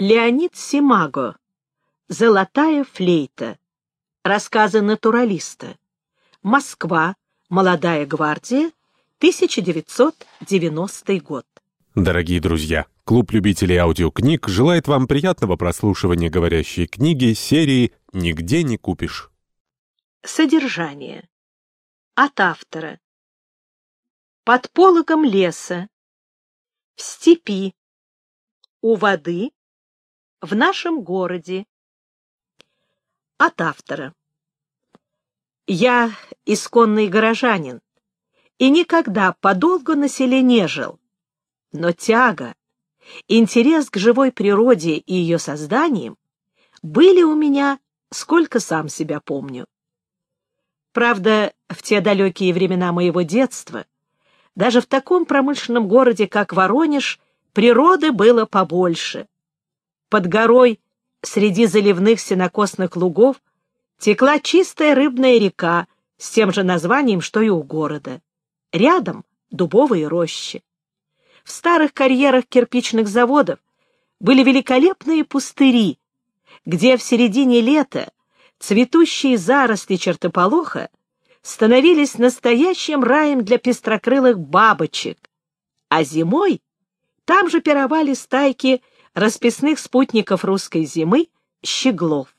Леонид Симаго. Золотая флейта. Рассказы натуралиста. Москва. Молодая гвардия. 1990 год. Дорогие друзья, клуб любителей аудиокниг желает вам приятного прослушивания говорящей книги серии «Нигде не купишь». Содержание. От автора. Под пологом леса. В степи. У воды в нашем городе. От автора. Я исконный горожанин и никогда подолгу на селе не жил. Но тяга, интерес к живой природе и ее созданиям были у меня, сколько сам себя помню. Правда, в те далекие времена моего детства, даже в таком промышленном городе, как Воронеж, природы было побольше — под горой, среди заливных сенокосных лугов, текла чистая рыбная река с тем же названием, что и у города. Рядом — дубовые рощи. В старых карьерах кирпичных заводов были великолепные пустыри, где в середине лета цветущие заросли чертополоха становились настоящим раем для пестрокрылых бабочек, а зимой там же пировали стайки расписных спутников русской зимы — щеглов.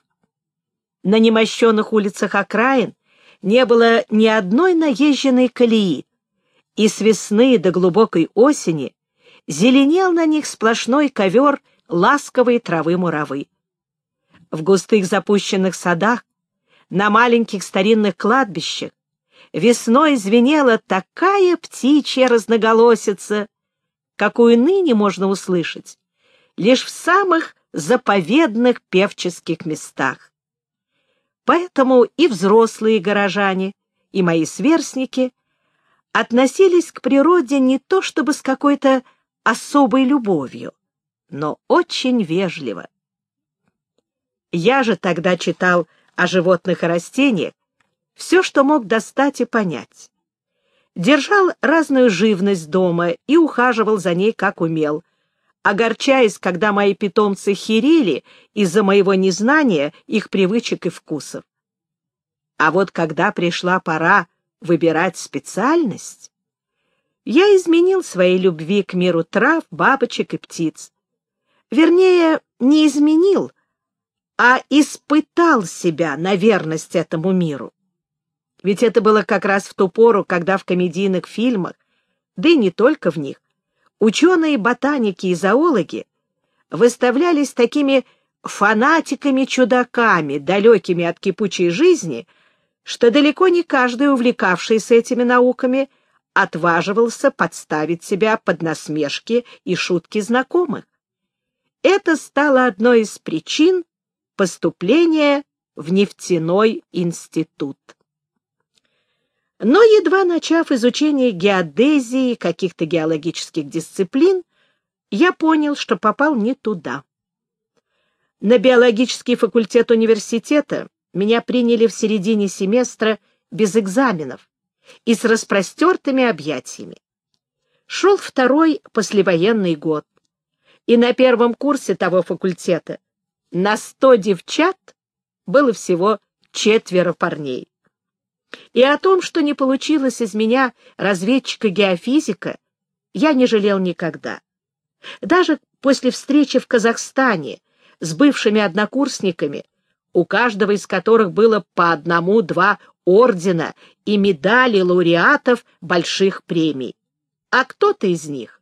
На немощенных улицах окраин не было ни одной наезженной колеи, и с весны до глубокой осени зеленел на них сплошной ковер ласковой травы муравы. В густых запущенных садах, на маленьких старинных кладбищах весной звенела такая птичья разноголосица, какую ныне можно услышать лишь в самых заповедных певческих местах. Поэтому и взрослые горожане, и мои сверстники относились к природе не то чтобы с какой-то особой любовью, но очень вежливо. Я же тогда читал о животных и растениях все, что мог достать и понять. Держал разную живность дома и ухаживал за ней, как умел, огорчаясь, когда мои питомцы херели из-за моего незнания их привычек и вкусов. А вот когда пришла пора выбирать специальность, я изменил своей любви к миру трав, бабочек и птиц. Вернее, не изменил, а испытал себя на верность этому миру. Ведь это было как раз в ту пору, когда в комедийных фильмах, да и не только в них, ученые-ботаники и зоологи выставлялись такими фанатиками-чудаками, далекими от кипучей жизни, что далеко не каждый, увлекавшийся этими науками, отваживался подставить себя под насмешки и шутки знакомых. Это стало одной из причин поступления в нефтяной институт. Но, едва начав изучение геодезии каких-то геологических дисциплин, я понял, что попал не туда. На биологический факультет университета меня приняли в середине семестра без экзаменов и с распростертыми объятиями. Шел второй послевоенный год, и на первом курсе того факультета на сто девчат было всего четверо парней. И о том, что не получилось из меня разведчика-геофизика, я не жалел никогда. Даже после встречи в Казахстане с бывшими однокурсниками, у каждого из которых было по одному-два ордена и медали лауреатов больших премий. А кто-то из них,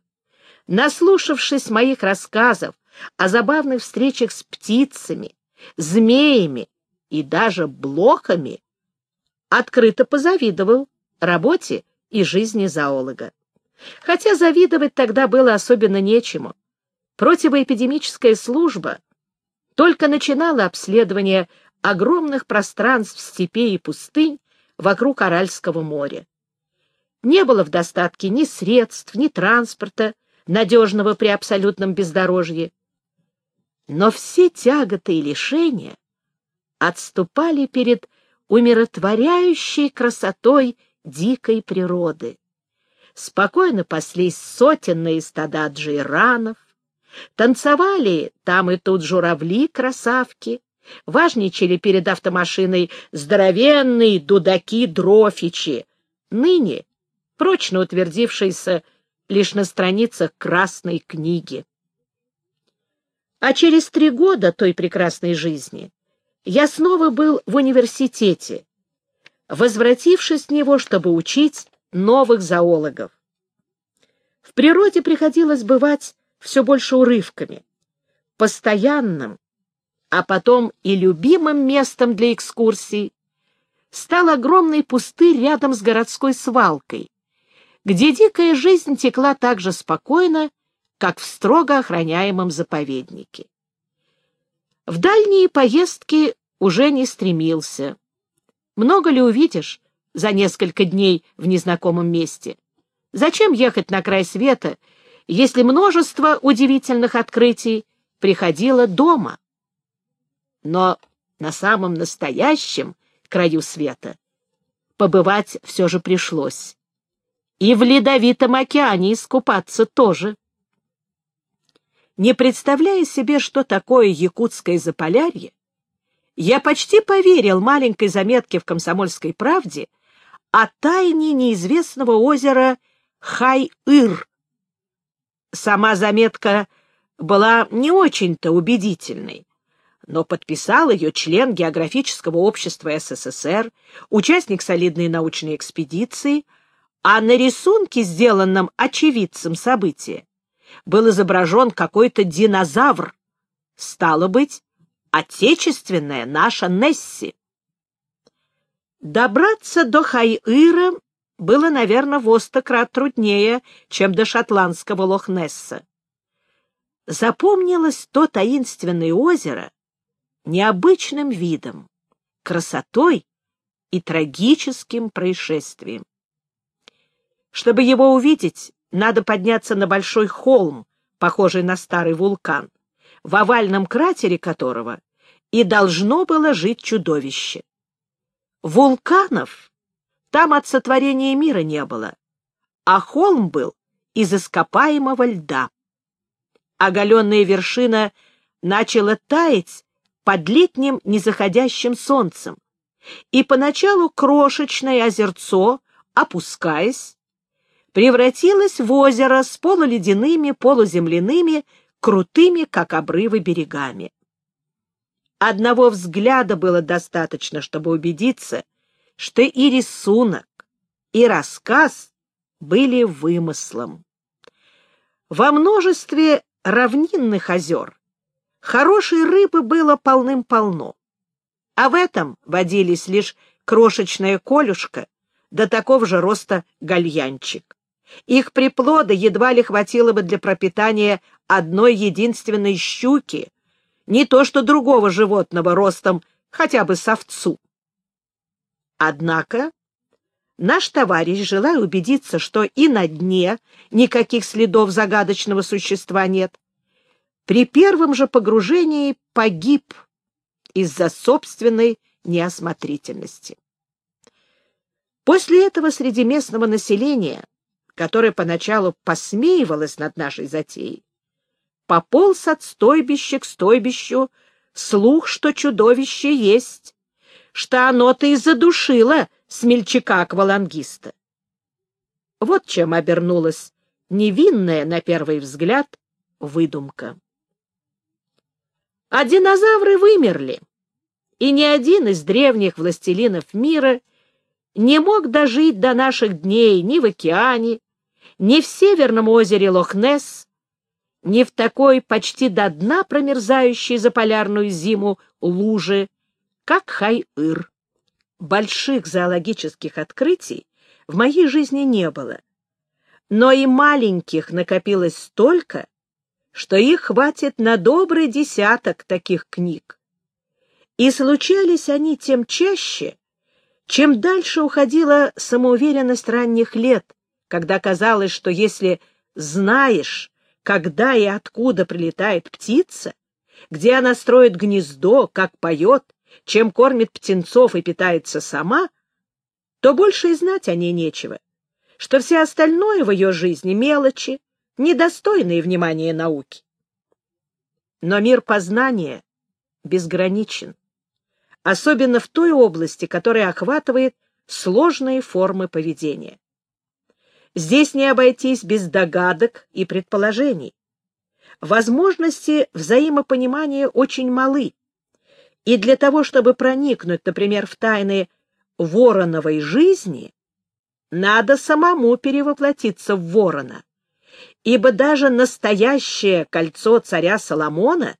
наслушавшись моих рассказов о забавных встречах с птицами, змеями и даже блохами, открыто позавидовал работе и жизни зоолога. Хотя завидовать тогда было особенно нечему. Противоэпидемическая служба только начинала обследование огромных пространств степей и пустынь вокруг Аральского моря. Не было в достатке ни средств, ни транспорта, надежного при абсолютном бездорожье. Но все тяготы и лишения отступали перед умиротворяющей красотой дикой природы. Спокойно паслись сотенные стада джейранов, Танцевали там и тут журавли-красавки, важничали перед автомашиной здоровенные дудаки-дрофичи, ныне прочно утвердившиеся лишь на страницах Красной книги. А через три года той прекрасной жизни я снова был в университете, возвратившись в него, чтобы учить новых зоологов. В природе приходилось бывать все больше урывками. Постоянным, а потом и любимым местом для экскурсий стал огромный пустырь рядом с городской свалкой, где дикая жизнь текла так же спокойно, как в строго охраняемом заповеднике. В дальние поездки уже не стремился. Много ли увидишь за несколько дней в незнакомом месте? Зачем ехать на край света, если множество удивительных открытий приходило дома? Но на самом настоящем краю света побывать все же пришлось. И в ледовитом океане искупаться тоже. Не представляя себе, что такое якутское заполярье, я почти поверил маленькой заметке в «Комсомольской правде» о тайне неизвестного озера Хай-Ир. Сама заметка была не очень-то убедительной, но подписал ее член Географического общества СССР, участник солидной научной экспедиции, а на рисунке, сделанном очевидцем события, был изображен какой-то динозавр. Стало быть, отечественная наша Несси. Добраться до Хайыра было, наверное, в остократ труднее, чем до шотландского Лохнесса. Запомнилось то таинственное озеро необычным видом, красотой и трагическим происшествием. Чтобы его увидеть, надо подняться на большой холм, похожий на старый вулкан, в овальном кратере которого и должно было жить чудовище. Вулканов там от сотворения мира не было, а холм был из ископаемого льда. Оголенная вершина начала таять под летним незаходящим солнцем, и поначалу крошечное озерцо, опускаясь, превратилось в озеро с полуледяными, полуземляными, крутыми, как обрывы, берегами. Одного взгляда было достаточно, чтобы убедиться, что и рисунок, и рассказ были вымыслом. Во множестве равнинных озер хорошей рыбы было полным-полно, а в этом водились лишь крошечная колюшка до такого же роста гальянчик. Их приплода едва ли хватило бы для пропитания одной единственной щуки, не то что другого животного ростом хотя бы с овцу. Однако наш товарищ, желая убедиться, что и на дне никаких следов загадочного существа нет, при первом же погружении погиб из-за собственной неосмотрительности. После этого среди местного населения, которое поначалу посмеивалось над нашей затеей, пополз от стойбища к стойбищу слух, что чудовище есть, что оно-то и задушило смельчака-аквалангиста. Вот чем обернулась невинная, на первый взгляд, выдумка. А динозавры вымерли, и ни один из древних властелинов мира не мог дожить до наших дней ни в океане, ни в северном озере Лохнесс, ни в такой почти до дна промерзающей за полярную зиму луже, как Хай-Ир. Больших зоологических открытий в моей жизни не было, но и маленьких накопилось столько, что их хватит на добрый десяток таких книг. И случались они тем чаще, чем дальше уходила самоуверенность ранних лет, когда казалось, что если знаешь, когда и откуда прилетает птица, где она строит гнездо, как поет, чем кормит птенцов и питается сама, то больше и знать о ней нечего, что все остальное в ее жизни — мелочи, недостойные внимания науки. Но мир познания безграничен, особенно в той области, которая охватывает сложные формы поведения. Здесь не обойтись без догадок и предположений. Возможности взаимопонимания очень малы, и для того, чтобы проникнуть, например, в тайны вороновой жизни, надо самому перевоплотиться в ворона, ибо даже настоящее кольцо царя Соломона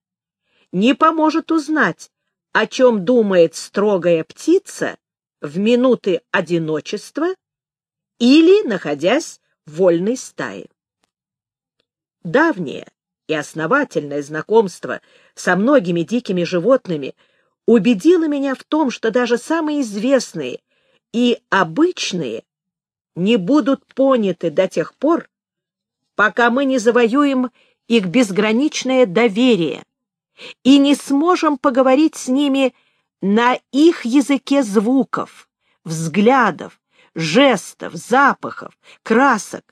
не поможет узнать, о чем думает строгая птица в минуты одиночества или находясь в вольной стае. Давнее и основательное знакомство со многими дикими животными убедило меня в том, что даже самые известные и обычные не будут поняты до тех пор, пока мы не завоюем их безграничное доверие и не сможем поговорить с ними на их языке звуков, взглядов, жестов, запахов, красок.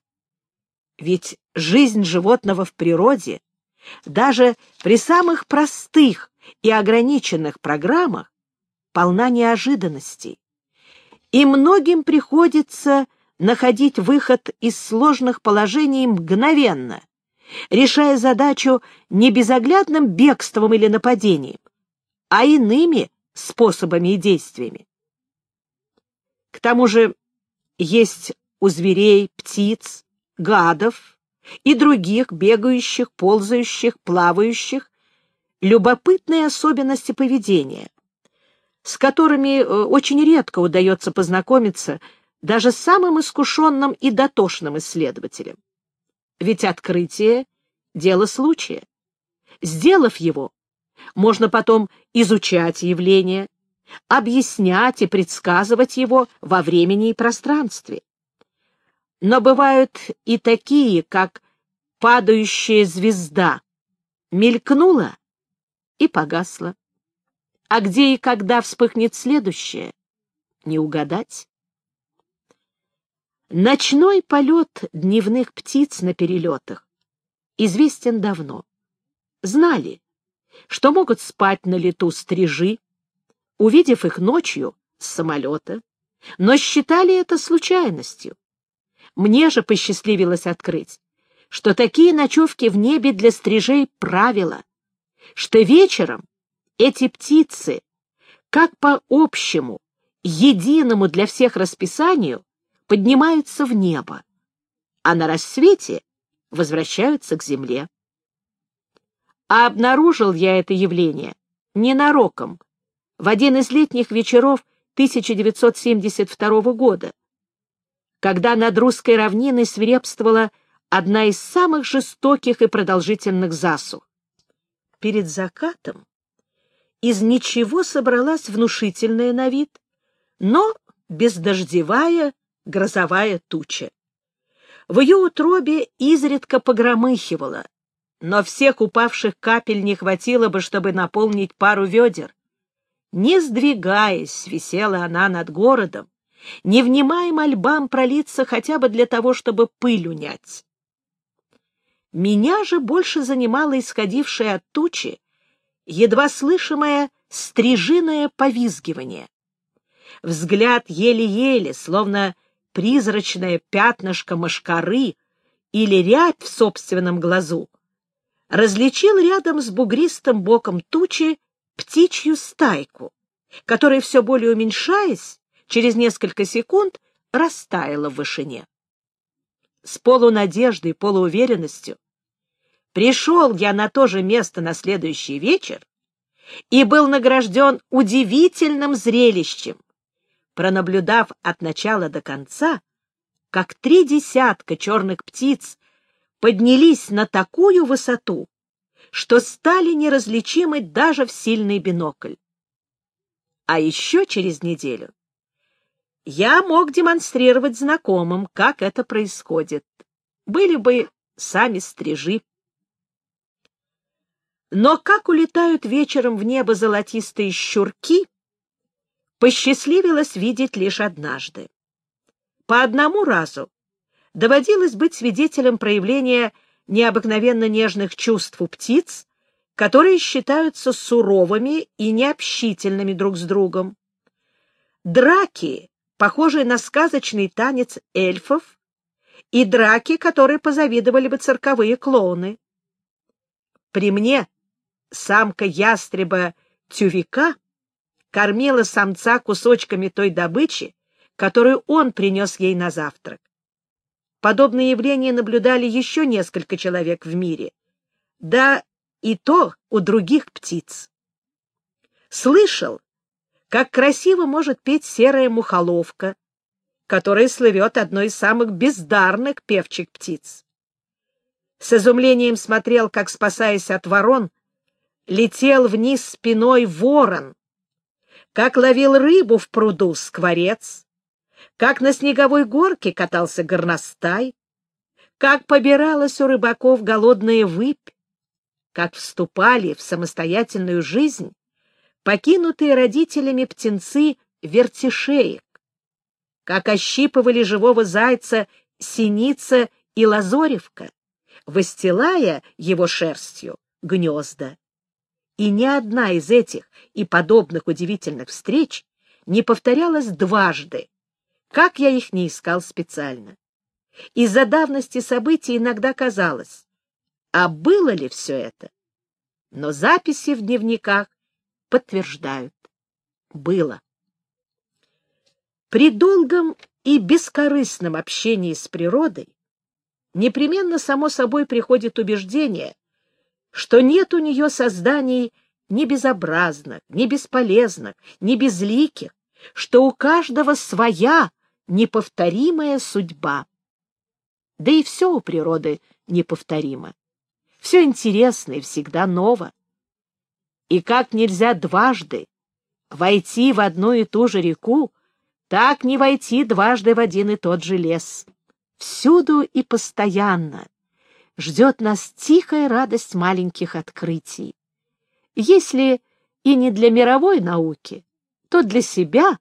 Ведь жизнь животного в природе, даже при самых простых и ограниченных программах, полна неожиданностей. И многим приходится находить выход из сложных положений мгновенно, решая задачу не безоглядным бегством или нападением, а иными способами и действиями. К тому же есть у зверей, птиц, гадов и других бегающих, ползающих, плавающих любопытные особенности поведения, с которыми э, очень редко удается познакомиться даже самым искушенным и дотошным исследователям. Ведь открытие — дело случая. Сделав его, можно потом изучать явление, объяснять и предсказывать его во времени и пространстве. Но бывают и такие, как падающая звезда, мелькнула и погасла. А где и когда вспыхнет следующее, не угадать. Ночной полет дневных птиц на перелетах известен давно. Знали, что могут спать на лету стрижи, увидев их ночью с самолета, но считали это случайностью. Мне же посчастливилось открыть, что такие ночевки в небе для стрижей правило, что вечером эти птицы, как по общему, единому для всех расписанию, поднимаются в небо, а на рассвете возвращаются к земле. А обнаружил я это явление ненароком в один из летних вечеров 1972 года, когда над русской равниной свирепствовала одна из самых жестоких и продолжительных засух. Перед закатом из ничего собралась внушительная на вид, но бездождевая грозовая туча. В ее утробе изредка погромыхивало, но всех упавших капель не хватило бы, чтобы наполнить пару ведер. Не сдвигаясь, висела она над городом, не внимая мольбам пролиться хотя бы для того, чтобы пыль унять. Меня же больше занимало исходившее от тучи едва слышимое стрижиное повизгивание. Взгляд еле-еле, словно призрачное пятнышко мошкары или рябь в собственном глазу, различил рядом с бугристым боком тучи птичью стайку, которая, все более уменьшаясь, через несколько секунд растаяла в вышине. С полунадеждой, полууверенностью пришел я на то же место на следующий вечер и был награжден удивительным зрелищем, пронаблюдав от начала до конца, как три десятка черных птиц поднялись на такую высоту, что стали неразличимы даже в сильный бинокль. А еще через неделю я мог демонстрировать знакомым, как это происходит. Были бы сами стрижи. Но как улетают вечером в небо золотистые щурки, посчастливилось видеть лишь однажды. По одному разу доводилось быть свидетелем проявления необыкновенно нежных чувств у птиц, которые считаются суровыми и необщительными друг с другом. Драки, похожие на сказочный танец эльфов, и драки, которые позавидовали бы цирковые клоуны. При мне самка ястреба тювика кормила самца кусочками той добычи, которую он принес ей на завтрак. Подобные явления наблюдали еще несколько человек в мире, да и то у других птиц. Слышал, как красиво может петь серая мухоловка, которая слывет одной из самых бездарных певчих птиц. С изумлением смотрел, как, спасаясь от ворон, летел вниз спиной ворон, как ловил рыбу в пруду скворец, как на снеговой горке катался горностай, как побиралась у рыбаков голодная выпь, как вступали в самостоятельную жизнь покинутые родителями птенцы вертишеек, как ощипывали живого зайца синица и лазоревка, выстилая его шерстью гнезда. И ни одна из этих и подобных удивительных встреч не повторялась дважды, как я их не искал специально. Из-за давности событий иногда казалось, а было ли все это? Но записи в дневниках подтверждают. Было. При долгом и бескорыстном общении с природой непременно само собой приходит убеждение, что нет у нее созданий ни безобразных, ни бесполезных, ни безликих, что у каждого своя неповторимая судьба. Да и все у природы неповторимо. Все интересно и всегда ново. И как нельзя дважды войти в одну и ту же реку, так не войти дважды в один и тот же лес. Всюду и постоянно ждет нас тихая радость маленьких открытий. Если и не для мировой науки, то для себя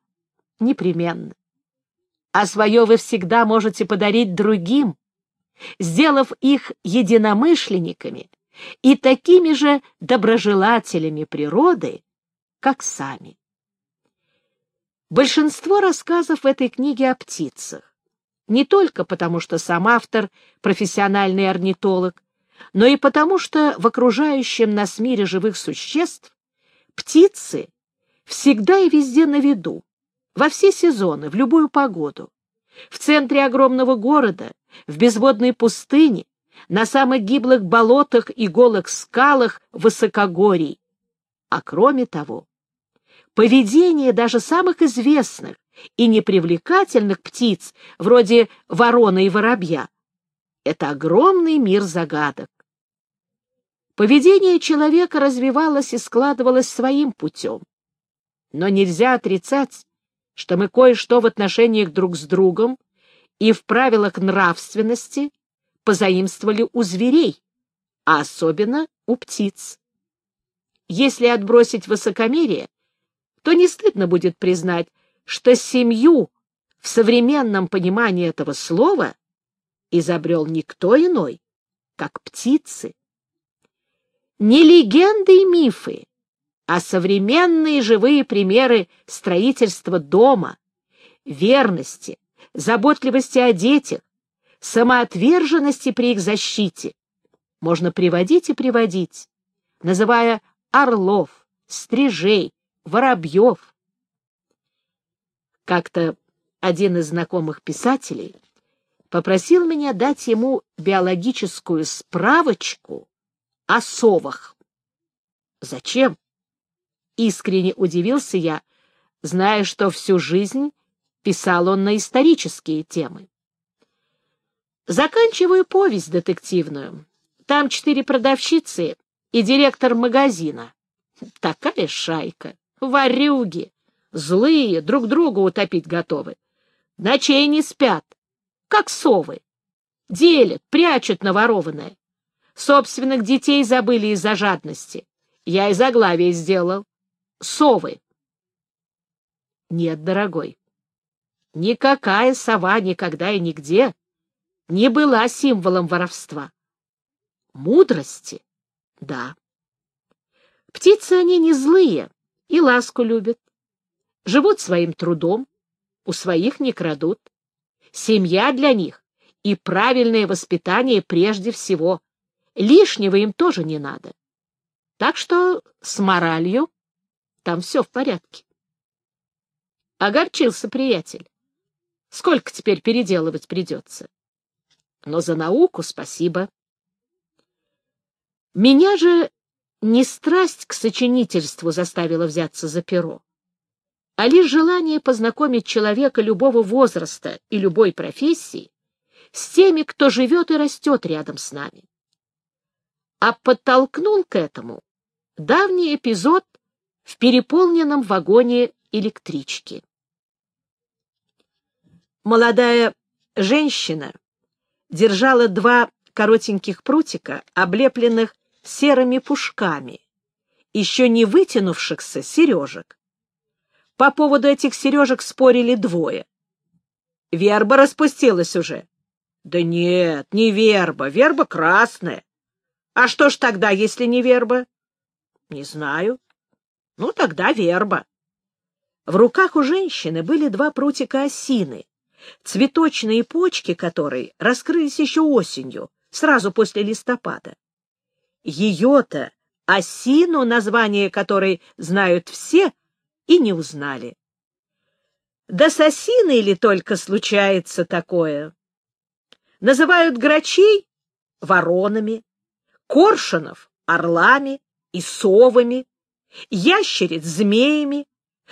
непременно. А свое вы всегда можете подарить другим, сделав их единомышленниками и такими же доброжелателями природы, как сами. Большинство рассказов в этой книге о птицах, не только потому, что сам автор — профессиональный орнитолог, но и потому, что в окружающем нас мире живых существ птицы всегда и везде на виду, во все сезоны, в любую погоду. В центре огромного города, в безводной пустыне, на самых гиблых болотах и голых скалах высокогорий. А кроме того, поведение даже самых известных и непривлекательных птиц, вроде ворона и воробья, это огромный мир загадок. Поведение человека развивалось и складывалось своим путем. Но нельзя отрицать, что мы кое-что в отношениях друг с другом и в правилах нравственности позаимствовали у зверей, а особенно у птиц. Если отбросить высокомерие, то не стыдно будет признать, что семью в современном понимании этого слова изобрел никто иной, как птицы. Не легенды и мифы, а современные живые примеры строительства дома, верности, заботливости о детях, самоотверженности при их защите можно приводить и приводить, называя орлов, стрижей, воробьев. Как-то один из знакомых писателей попросил меня дать ему биологическую справочку о совах. Зачем? Искренне удивился я, зная, что всю жизнь писал он на исторические темы. Заканчиваю повесть детективную. Там четыре продавщицы и директор магазина. Такая шайка. Варюги. Злые, друг друга утопить готовы. Ночей не спят, как совы. Делят, прячут наворованное. Собственных детей забыли из-за жадности. Я и заглавие сделал. Совы. Нет, дорогой, никакая сова никогда и нигде не была символом воровства. Мудрости — да. Птицы они не злые и ласку любят. Живут своим трудом, у своих не крадут. Семья для них и правильное воспитание прежде всего. Лишнего им тоже не надо. Так что с моралью там все в порядке. Огорчился приятель. Сколько теперь переделывать придется? Но за науку спасибо. Меня же не страсть к сочинительству заставила взяться за перо, а лишь желание познакомить человека любого возраста и любой профессии с теми, кто живет и растет рядом с нами. А подтолкнул к этому давний эпизод в переполненном вагоне электрички. Молодая женщина держала два коротеньких прутика, облепленных серыми пушками, еще не вытянувшихся сережек. По поводу этих сережек спорили двое. Верба распустилась уже. Да нет, не верба, верба красная. А что ж тогда, если не верба? Не знаю. Ну, тогда верба. В руках у женщины были два прутика осины, цветочные почки которой раскрылись еще осенью, сразу после листопада. Ее-то, осину, название которой знают все, и не узнали. Да с осиной ли только случается такое? Называют грачей воронами, коршунов — орлами и совами, ящериц — змеями,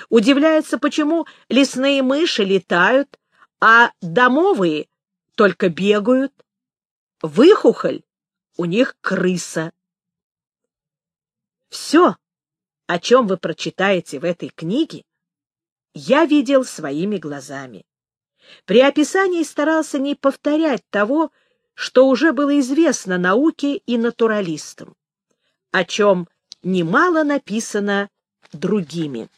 удивляются, почему лесные мыши летают, а домовые только бегают. Выхухоль — у них крыса. Все, о чем вы прочитаете в этой книге, я видел своими глазами. При описании старался не повторять того, что уже было известно науке и натуралистам, о чем немало написано другими.